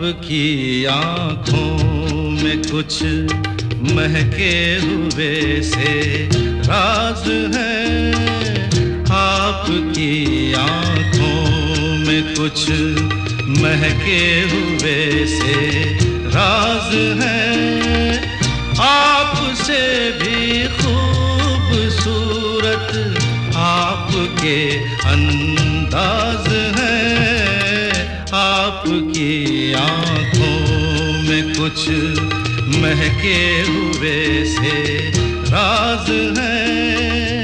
आपकी आँखों में कुछ महके हुए से राज है। आपकी आँखों में कुछ महके हुए से राज है। आपसे भी खूबसूरत आपके अंदाज आपकी आँखों में कुछ महके हुए से राज है।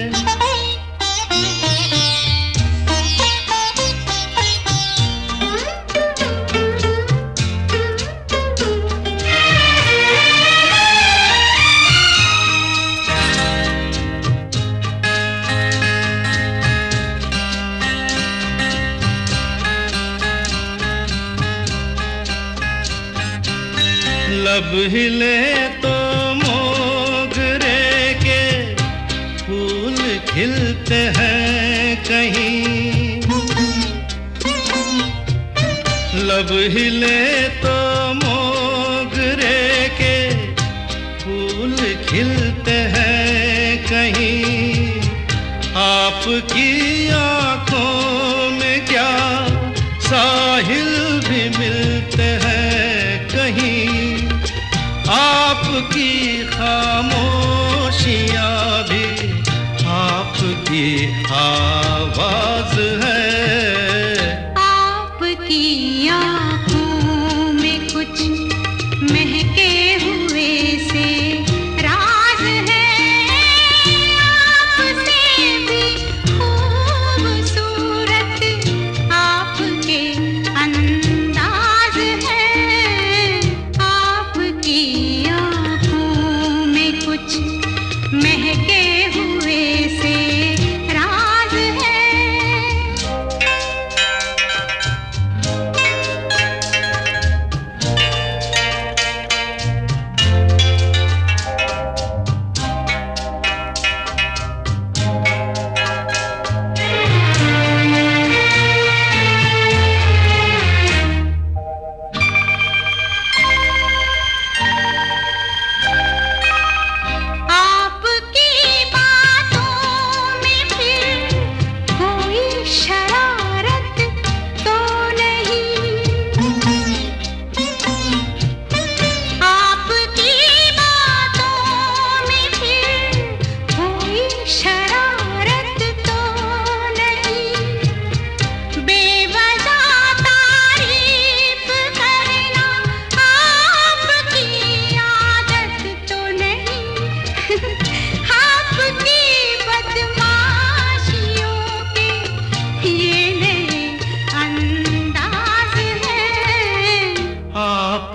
लब हिले तो मोगरे के फूल खिलते हैं कहीं। लब हिले तो मोगरे के फूल खिलते हैं कहीं। आपकी आँखों में क्या साहिल भी मिलते हैं आवाज़ है। आपकी आँखों में कुछ महके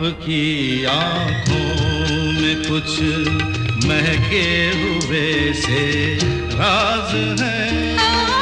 आपकी आँखों में कुछ महके हुए से राज है।